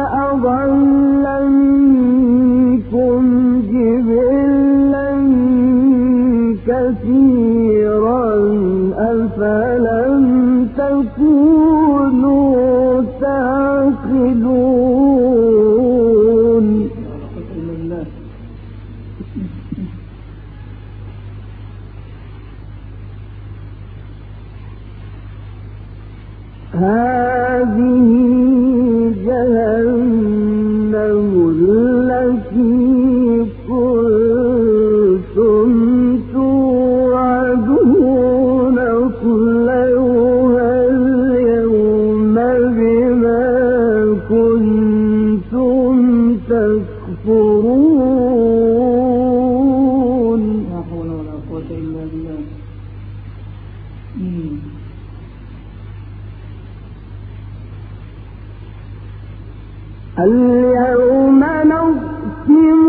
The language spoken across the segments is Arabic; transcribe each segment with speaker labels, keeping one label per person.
Speaker 1: أضل
Speaker 2: مني قوة إلا بالله.
Speaker 1: اليوم نختم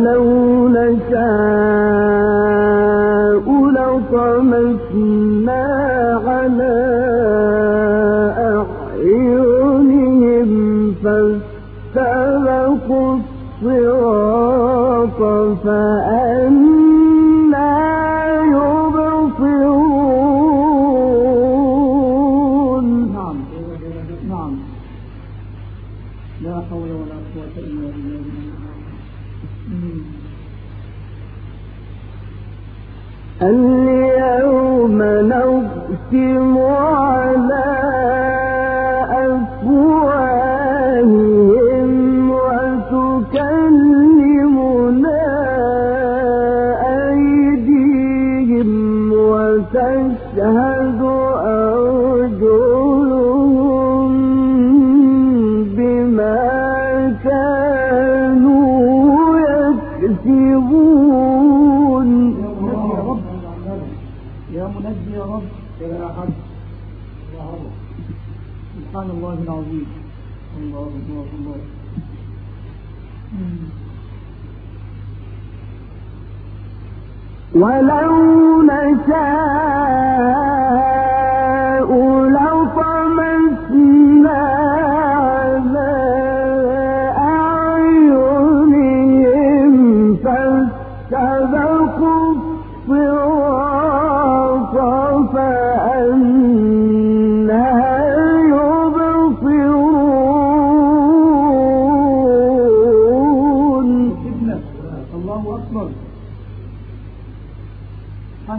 Speaker 1: وَلَوْ نَشَاءُ لَطَمَسْنَا عَلَى أَعْيُنِهِمْ فَاسْتَبَقُوا الصِّرَاطَ
Speaker 2: فَأَنَّىٰ
Speaker 1: ولو نشاء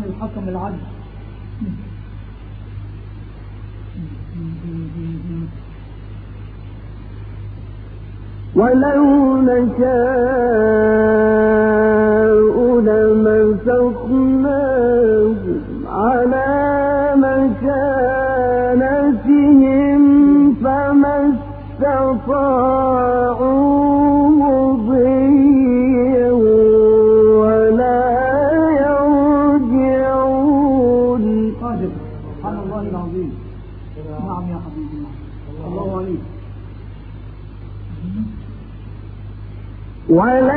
Speaker 2: سبحان الحكم العدل.
Speaker 1: ولو نشاء ولو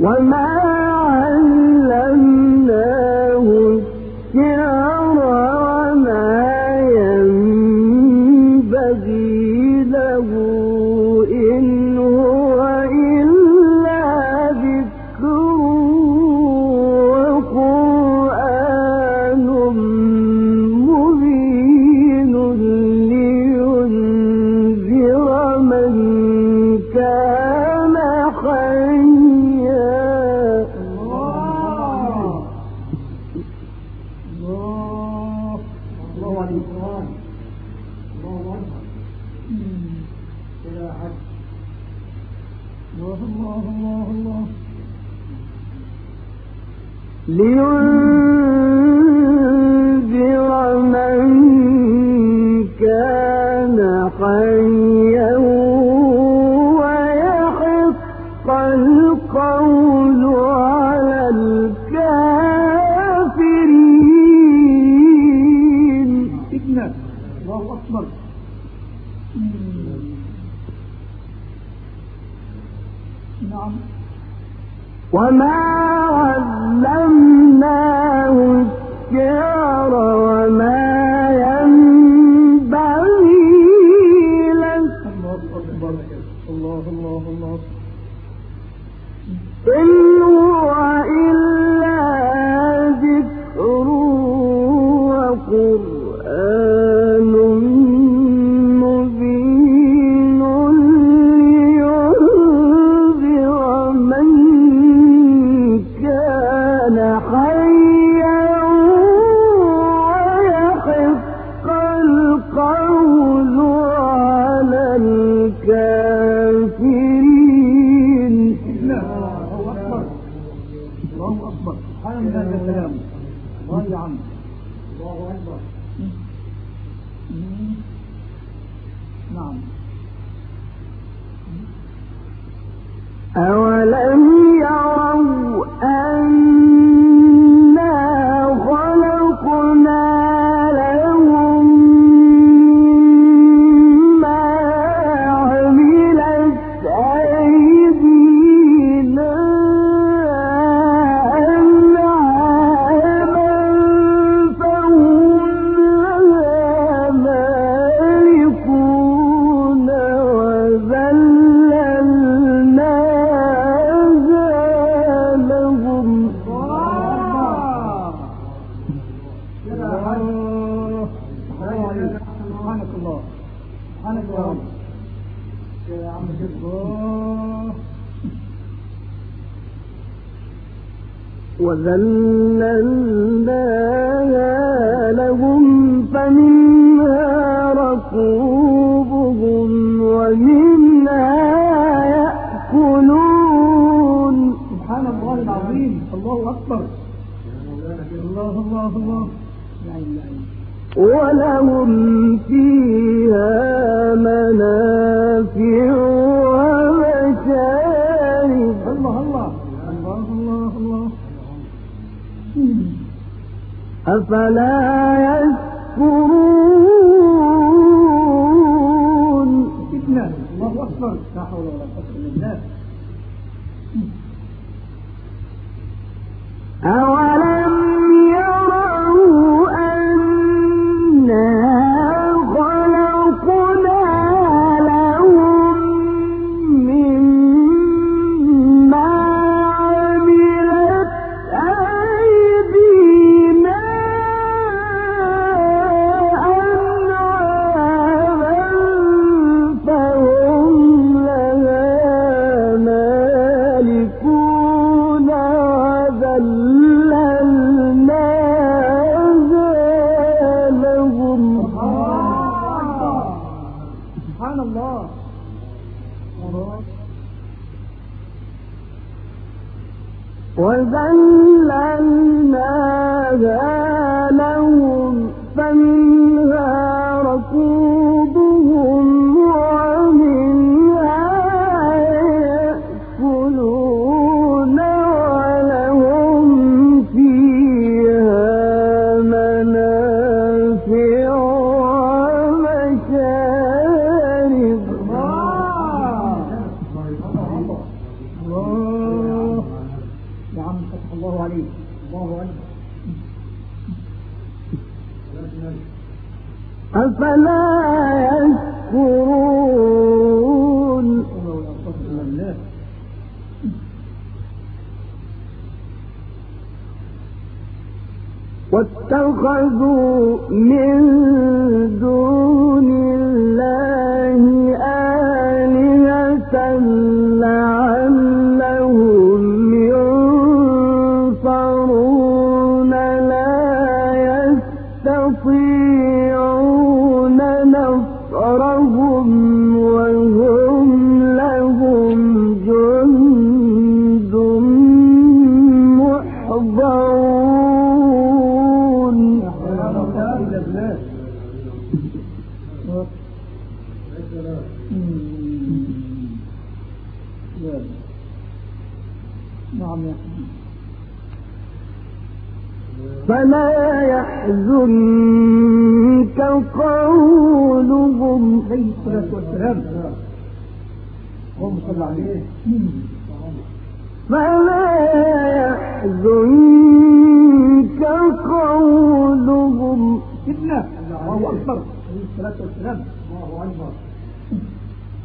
Speaker 1: وما ولا
Speaker 2: أفلا يشكرون؟ واتخذوا من دون
Speaker 1: نعم. نعم
Speaker 2: فلا يحزنك قولهم.
Speaker 1: عليه الصلاة عليه.
Speaker 2: فلا يحزنك قولهم.
Speaker 1: ابنه الله أكبر. عليه الصلاة والسلام. الله أكبر.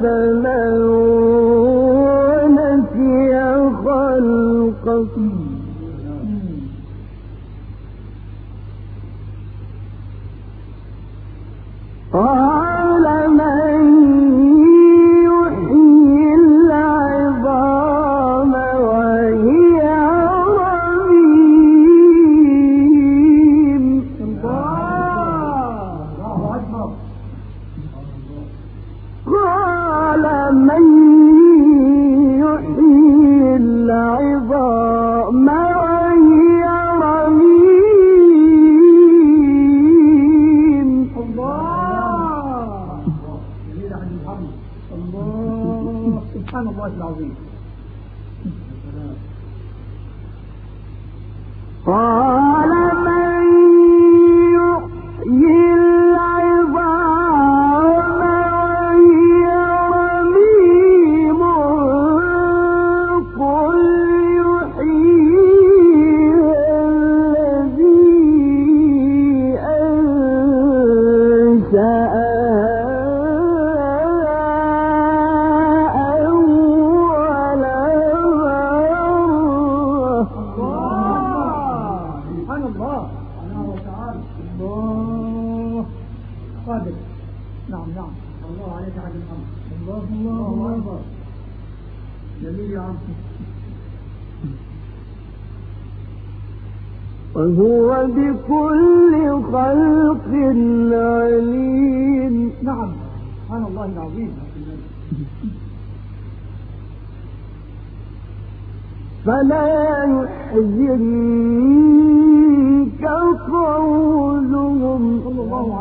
Speaker 2: فمن نسي خلقه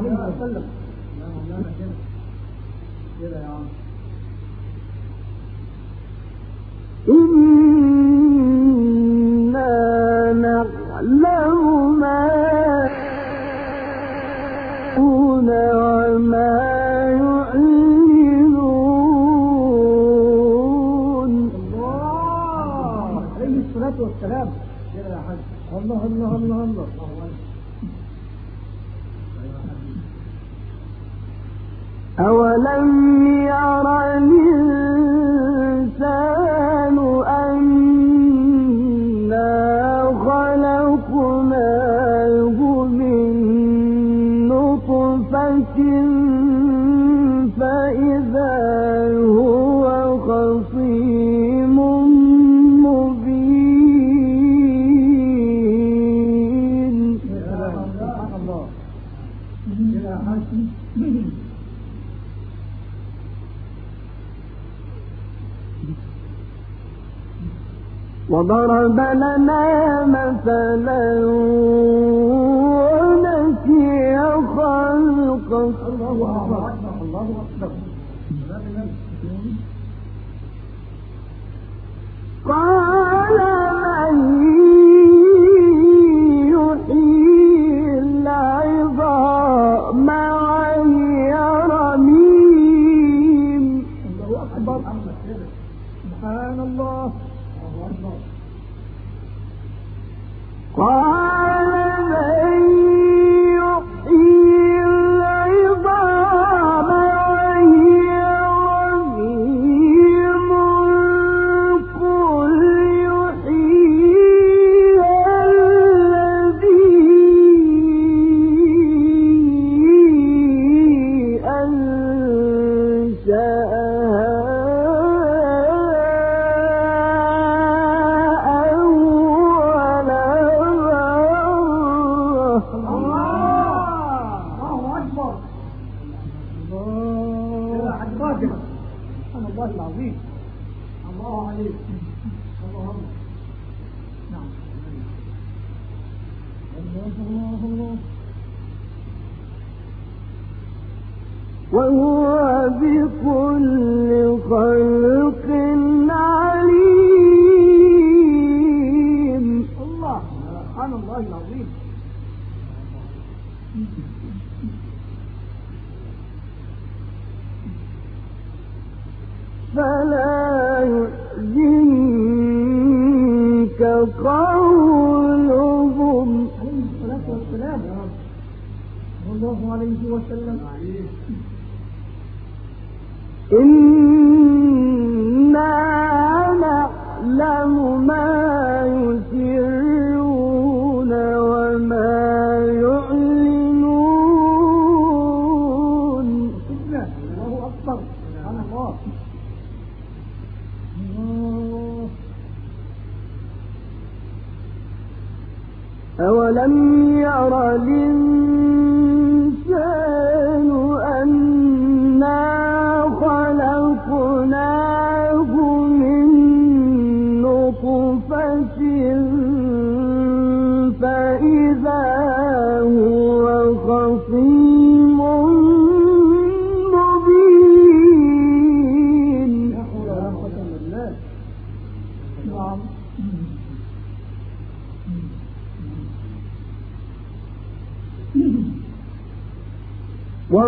Speaker 2: عليه وسلم. كده
Speaker 1: ضرب لنا مثلا ونسي خلقه. خلق عليم.
Speaker 2: الله. سبحان الله العظيم.
Speaker 1: فلا يحزنك قولهم.
Speaker 2: عليه الصلاة والسلام الله عليه وسلم.
Speaker 1: أولم
Speaker 2: يرى للناس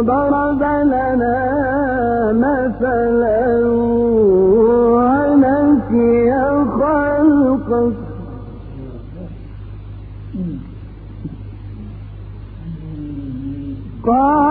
Speaker 1: ضرب لنا مثلا ونسي خلقه قال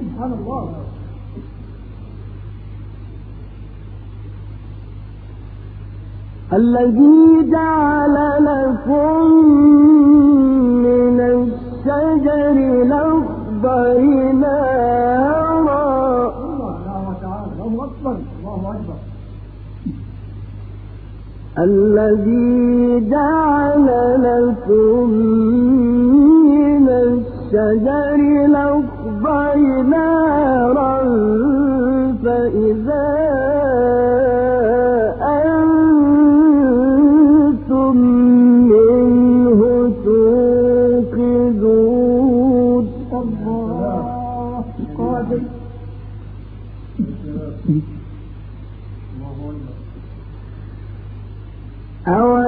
Speaker 2: سبحان الله.
Speaker 1: الذي جعل لكم من الشجر الأخضر نارا.
Speaker 2: الله الله أكبر
Speaker 1: الذي جعل لكم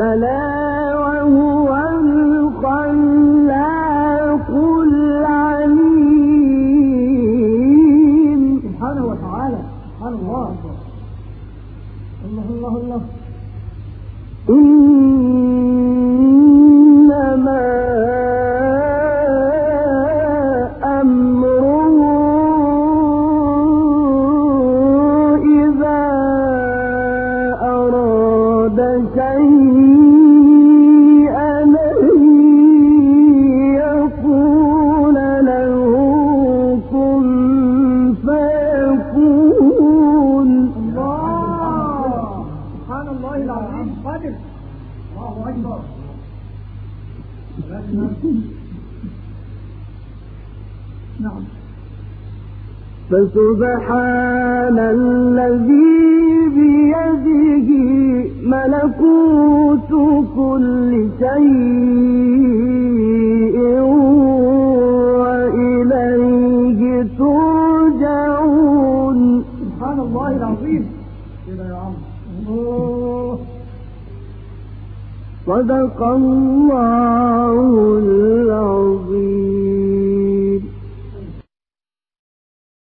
Speaker 2: بلاء
Speaker 1: فسبحان الذي بيده ملكوت كل شيء وإليه ترجعون.
Speaker 2: سبحان الله العظيم. كده يا عم. الله
Speaker 1: صدق الله العظيم.